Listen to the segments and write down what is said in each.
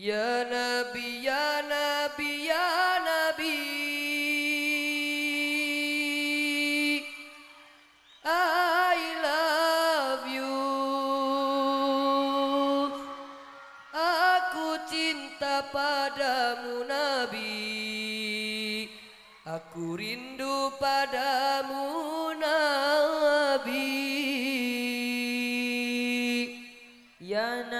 Ya Nabi, Ya Nabi, Ya Nabi. I love you. Aku cinta padamu Nabi. Aku rindu padamu Nabi. Ya Nabi.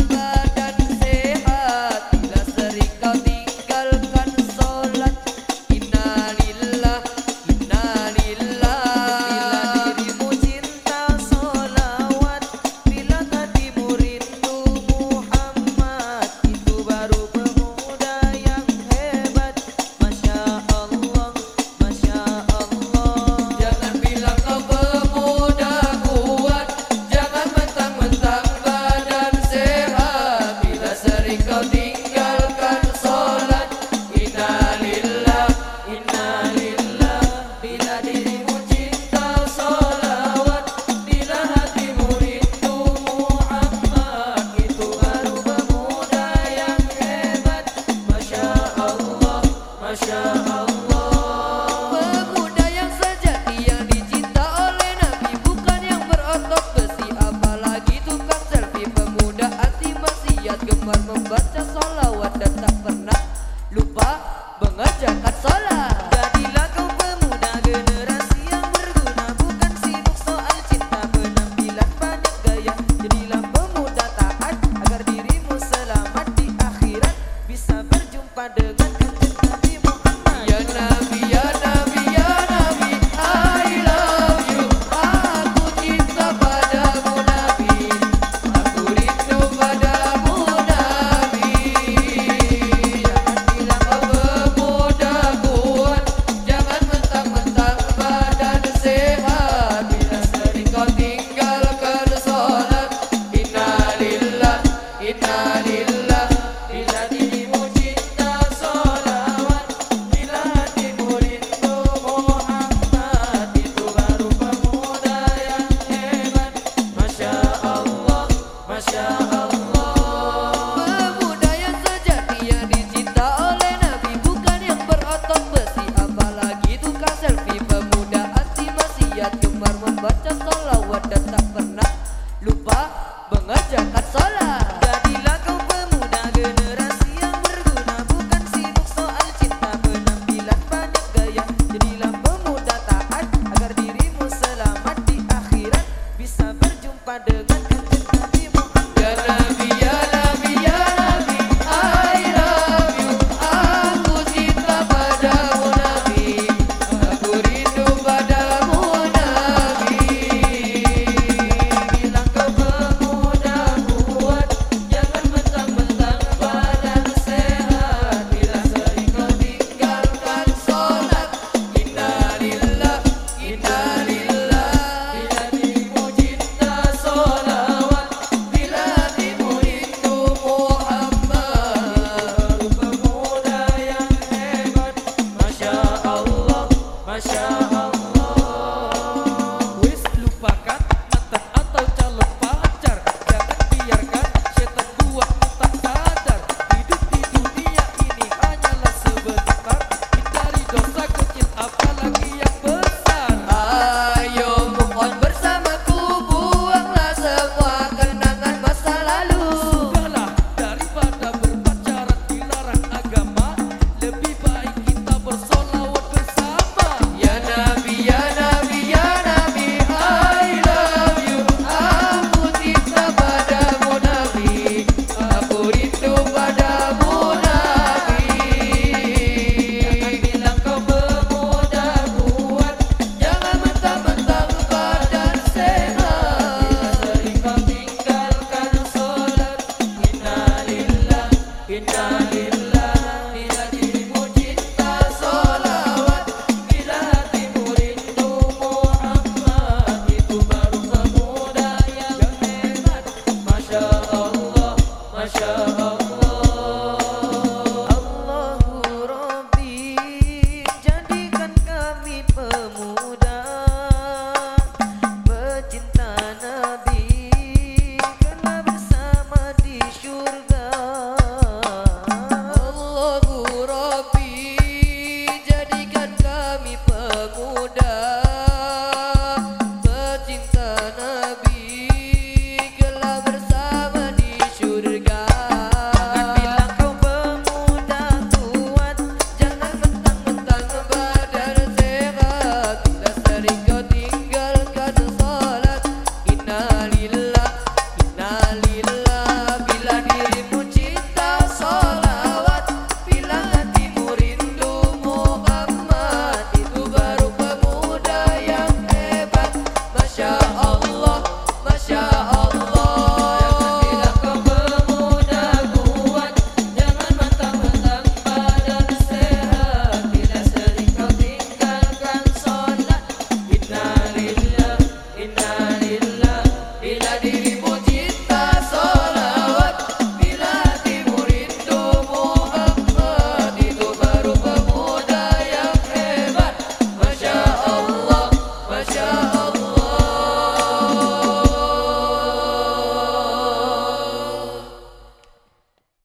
otot besi. Apalagi tukang selfie. Pemuda anti maksiat gemar lupa mengejar